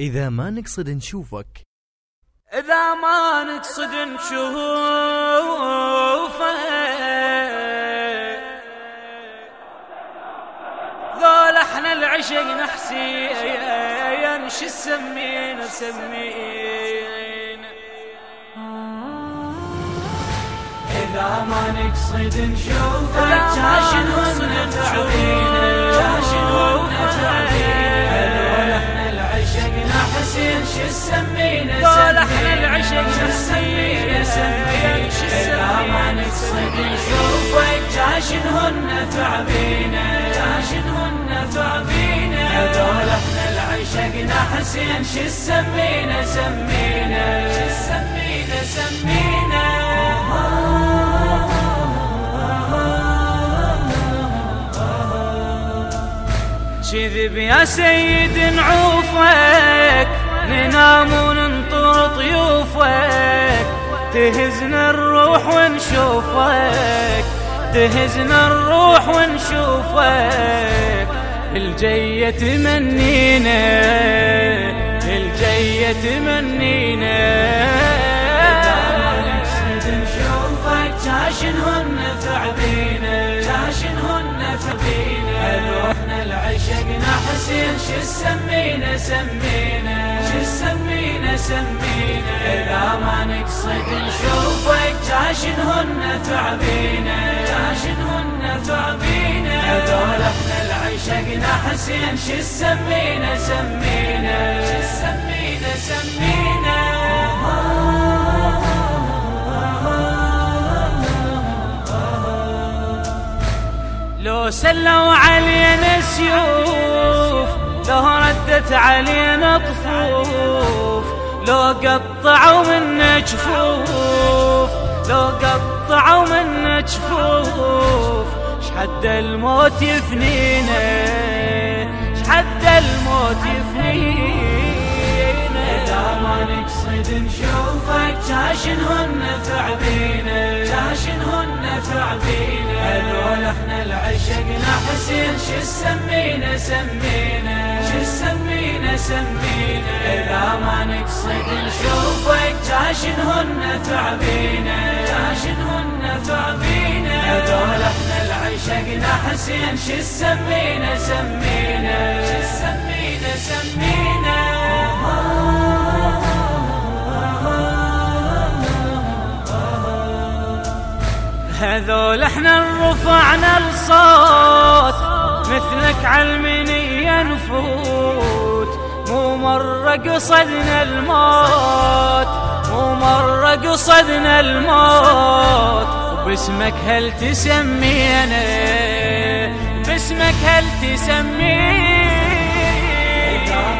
إذا ما نقصد نشوفك. إذا ما نقصد نشوفك. ذول إحنا العشق نحسين شو سمينا سمينا إذا ما نقصد نشوفك جاشن هن تعبينا جاشن شو سمينا ذول إحنا العشق سمينا شو إذا ما نقصد؟ نشوفك جاشن هن تعبينا جاشن هن تعبينا هذول إحنا العشق نحسين شو سمينا سمينا شو سمينا سمينا كذب يا سيد نعوفك ننام وننطر طيوفك. تهزنا الروح ونشوفك. تهزنا الروح ونشوفك. الجية تمنينا. الجية تمنينا. نشوفك جاشنهن ثعبينا جاشنهن ثعبينا روحنا العشقنا حسين شو سمينا؟ سمينا سمينا سمينا إذا ما نقصد نشوفك جاشنهن ثعبينا جاشنهن ثعبينا هذول إحنا العشقنا حسين شو سمينا سمينا سمينا سمينا. لو سلوا علينا سيوف لو ردت علينا طفوف لو قطعوا منا جفوف لو قطعوا منا جفوف شحد الموت يفنينا شحد الموت يفنينا إذا ما نقصد نشوفك جاشنهن ثعبينا جاشنهن ثعبينا هذول إحنا العشقنا حسين شو سمينا سمينا شو سمينا سمينا نقصد نشوفك جاشنهن ثعبينا جاشنهن ثعبينا هذول إحنا العشقنا حسين شو سمينا سمينا. شو سمينا سمينا. هذول إحنا رفعنا الصوت مثلك علمني نفوت. مو مرة قصدنا الموت مو مرة قصدنا الموت. وباسمك هل تسمينا؟ باسمك هل تسمينا؟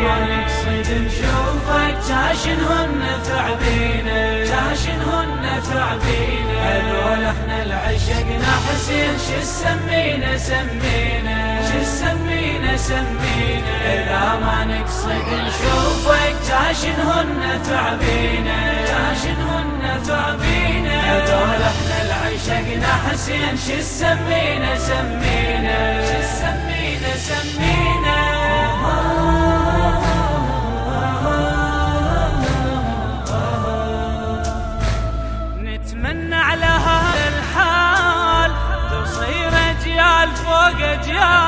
نقصد نشوفك جاشنهن ثعبينا. جاشنهن ثعبينا. هذول إحنا العشقنا حسين شو سمينا سمينا. نقصد نشوفك جاشنهن ثعبينا جاشنهن ثعبينا هذول إحنا العشقنا حسين شو سمينا سمينا. شو سمينا سمينا. نتمنى على هذا الحال تصير أجيال فوق أجيال.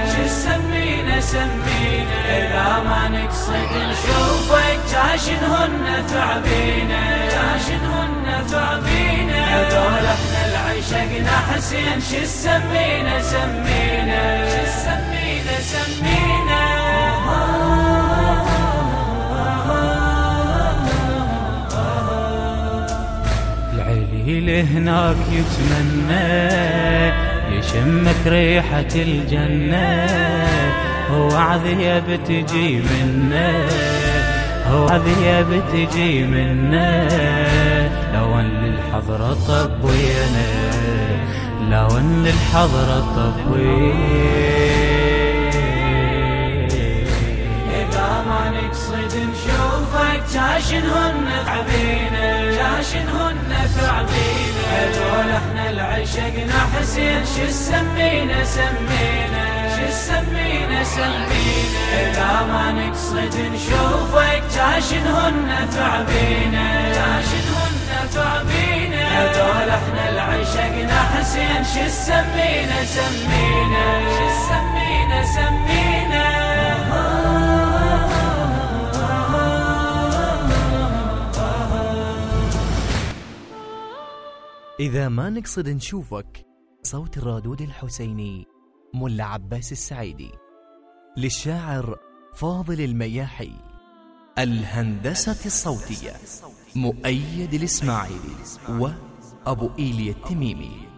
شو سمينا سمينا إذا ما نقصد نشوفك جاشنهن ثعبينا. جاشنهن ثعبينا. هذول إحنا العشقنا حسين شو سمينا سمينا. شو سمينا سمينا. العليل هناك يتمنى يشمك ريحة الجنة. هو عذيب تجي منه هذه بتجي منه. لو أن للحضرة طب ويانا لو أن للحضرة طب إذا ما نقصد نشوفك جاشنهن تعبينا جاشنهن تعبينا هذول إحنا العشقنا حسين شو سمينا سمينا سمينا إذا ما نقصد نشوفك جاشنهن تعبينا جاشنهن تعبينا هذول إحنا العشقنا حسين شو سمينا سمينا شو سمينا سمينا إذا ما نقصد نشوفك صوت الرادود الحسيني ملا عباس السعيدي. للشاعر فاضل المياحي. الهندسة الصوتية مؤيد الإسماعيلي وأبو إيليا التميمي.